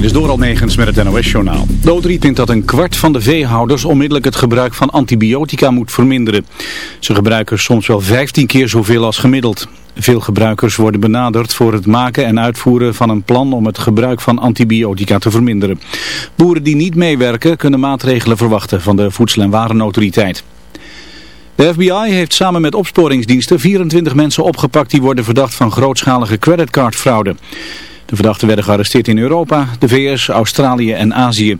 Dit is Doral Megens met het NOS-journaal. De vindt dat een kwart van de veehouders onmiddellijk het gebruik van antibiotica moet verminderen. Ze gebruiken soms wel 15 keer zoveel als gemiddeld. Veel gebruikers worden benaderd voor het maken en uitvoeren van een plan om het gebruik van antibiotica te verminderen. Boeren die niet meewerken kunnen maatregelen verwachten van de Voedsel- en Warenautoriteit. De FBI heeft samen met opsporingsdiensten 24 mensen opgepakt die worden verdacht van grootschalige creditcardfraude. De verdachten werden gearresteerd in Europa, de VS, Australië en Azië.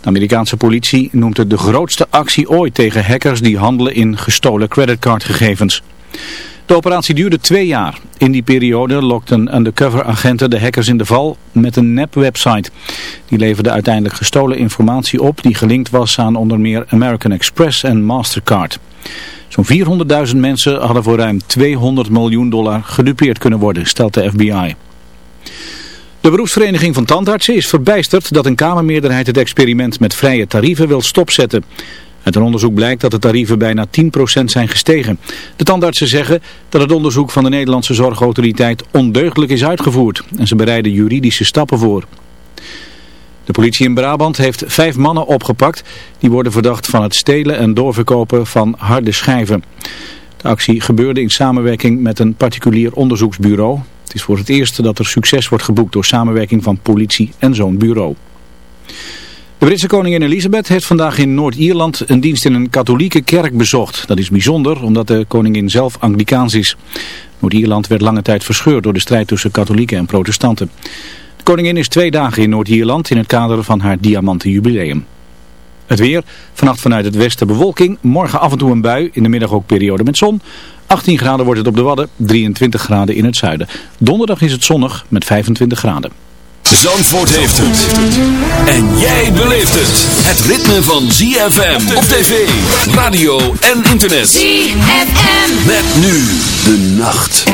De Amerikaanse politie noemt het de grootste actie ooit tegen hackers die handelen in gestolen creditcardgegevens. De operatie duurde twee jaar. In die periode lokten undercover agenten de hackers in de val met een nep-website. Die leverde uiteindelijk gestolen informatie op die gelinkt was aan onder meer American Express en Mastercard. Zo'n 400.000 mensen hadden voor ruim 200 miljoen dollar gedupeerd kunnen worden, stelt de FBI. De beroepsvereniging van tandartsen is verbijsterd dat een kamermeerderheid het experiment met vrije tarieven wil stopzetten. Uit een onderzoek blijkt dat de tarieven bijna 10% zijn gestegen. De tandartsen zeggen dat het onderzoek van de Nederlandse Zorgautoriteit ondeugdelijk is uitgevoerd. En ze bereiden juridische stappen voor. De politie in Brabant heeft vijf mannen opgepakt. Die worden verdacht van het stelen en doorverkopen van harde schijven. De actie gebeurde in samenwerking met een particulier onderzoeksbureau. Het is voor het eerst dat er succes wordt geboekt door samenwerking van politie en zo'n bureau. De Britse koningin Elisabeth heeft vandaag in Noord-Ierland een dienst in een katholieke kerk bezocht. Dat is bijzonder omdat de koningin zelf Anglikaans is. Noord-Ierland werd lange tijd verscheurd door de strijd tussen katholieken en protestanten. De koningin is twee dagen in Noord-Ierland in het kader van haar diamanten jubileum. Het weer, vannacht vanuit het westen bewolking, morgen af en toe een bui, in de middag ook periode met zon. 18 graden wordt het op de Wadden, 23 graden in het zuiden. Donderdag is het zonnig met 25 graden. Zandvoort heeft het. En jij beleeft het. Het ritme van ZFM op tv, radio en internet. ZFM. Met nu de nacht.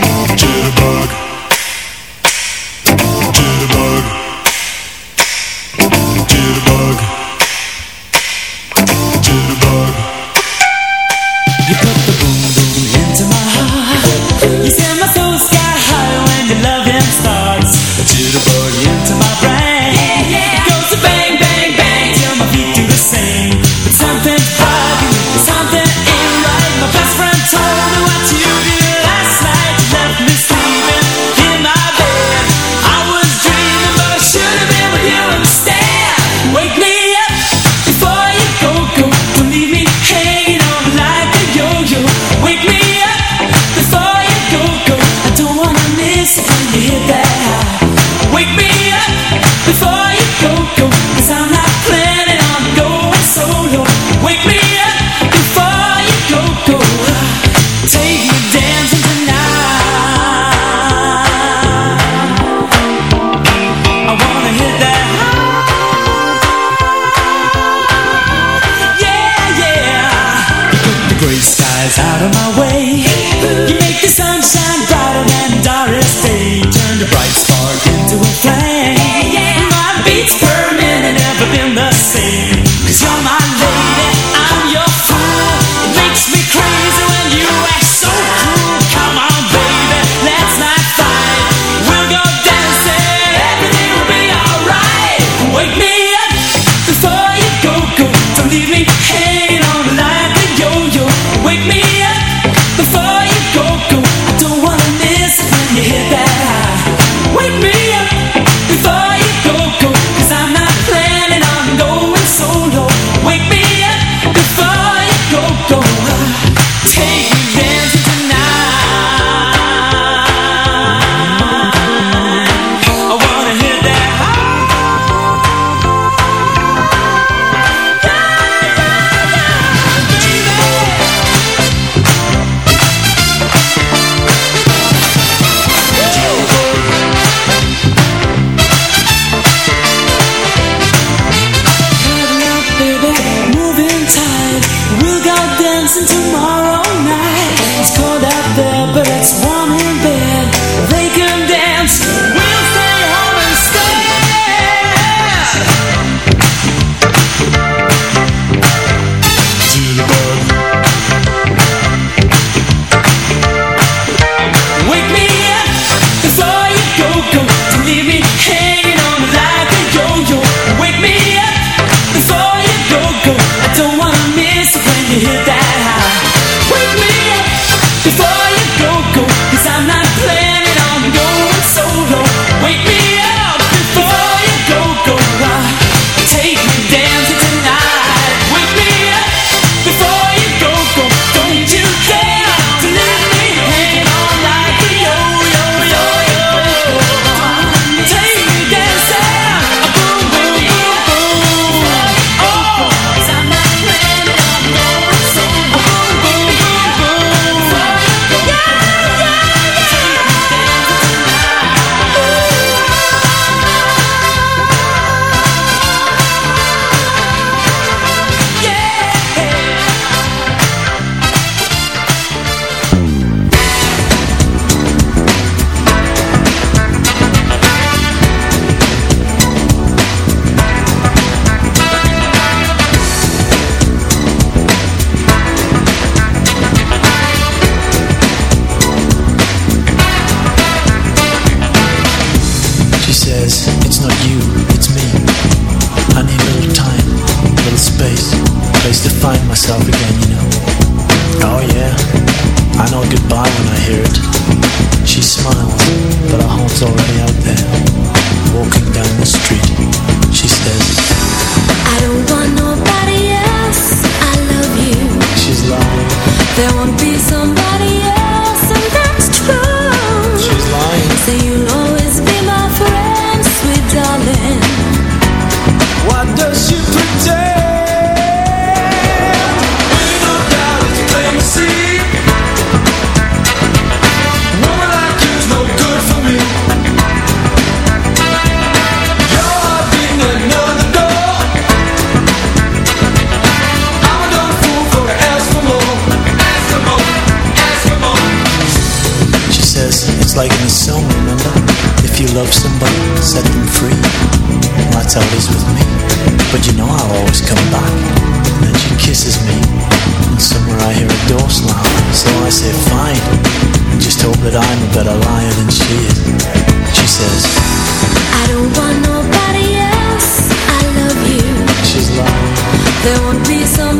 There won't be some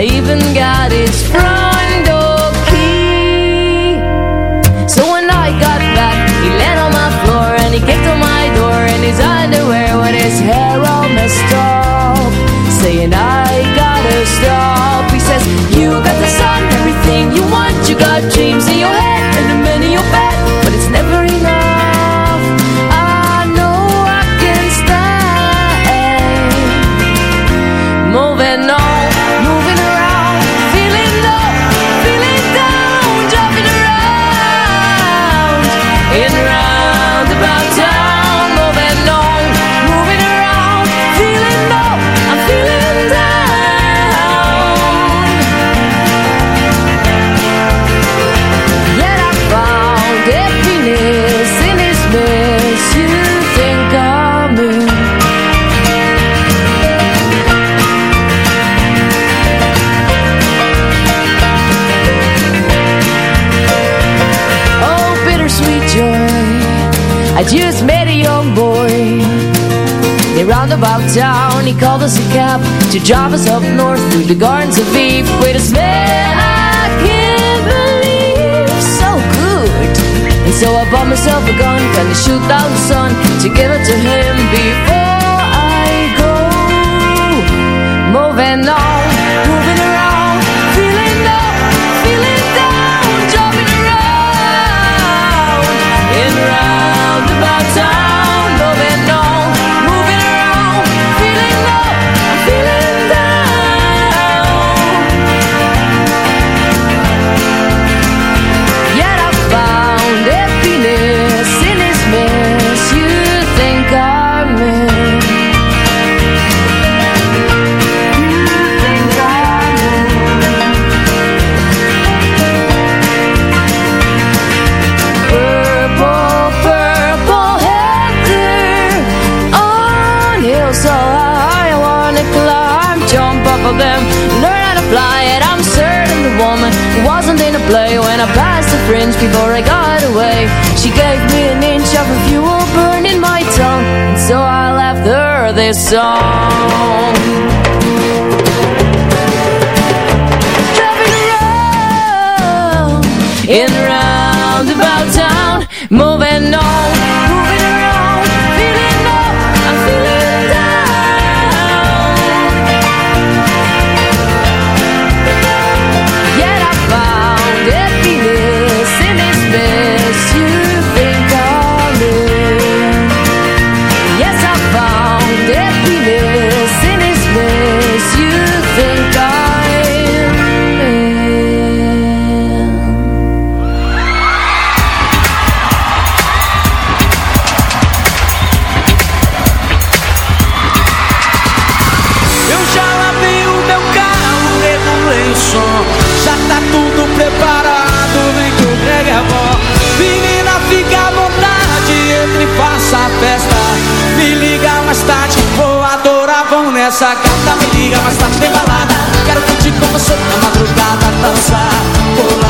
I even got his front roundabout town. He called us a cab to drive us up north Through the gardens of Eve. Wait a man I can't believe So good. And so I bought myself a gun Kinda shoot down the sun To give it to him before essa gata me liga, mas tá bem balada Quero curtir com você na madrugada, dançar, pular.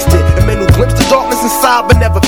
and men who glimpsed the darkness inside but never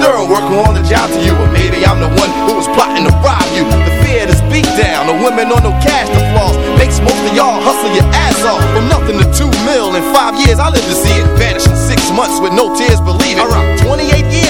thorough worker on the job to you, or maybe I'm the one who was plotting to rob you. The fear, to speak down, the women on no cash to flaws, makes most of y'all hustle your ass off. From nothing to two mil in five years, I live to see it vanish in six months with no tears, believe it. Around 28 years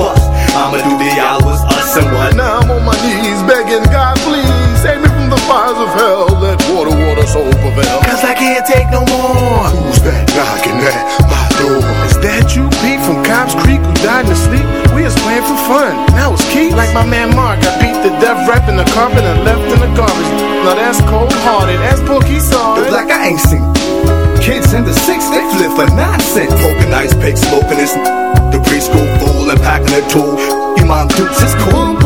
at my door? Is that you, Pete, from Cobb's Creek, who died in his sleep? We was playing for fun. Now it's Keith. Like my man Mark, I beat the death rap in the carpet and left in the garbage. Now that's cold hearted. That's Pookie saw it. It's like I ain't seen kids in the six, they flip for nonsense. Poking ice pick, smoking this. The preschool fool and packing a tool. Your mom dukes is cool.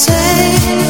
say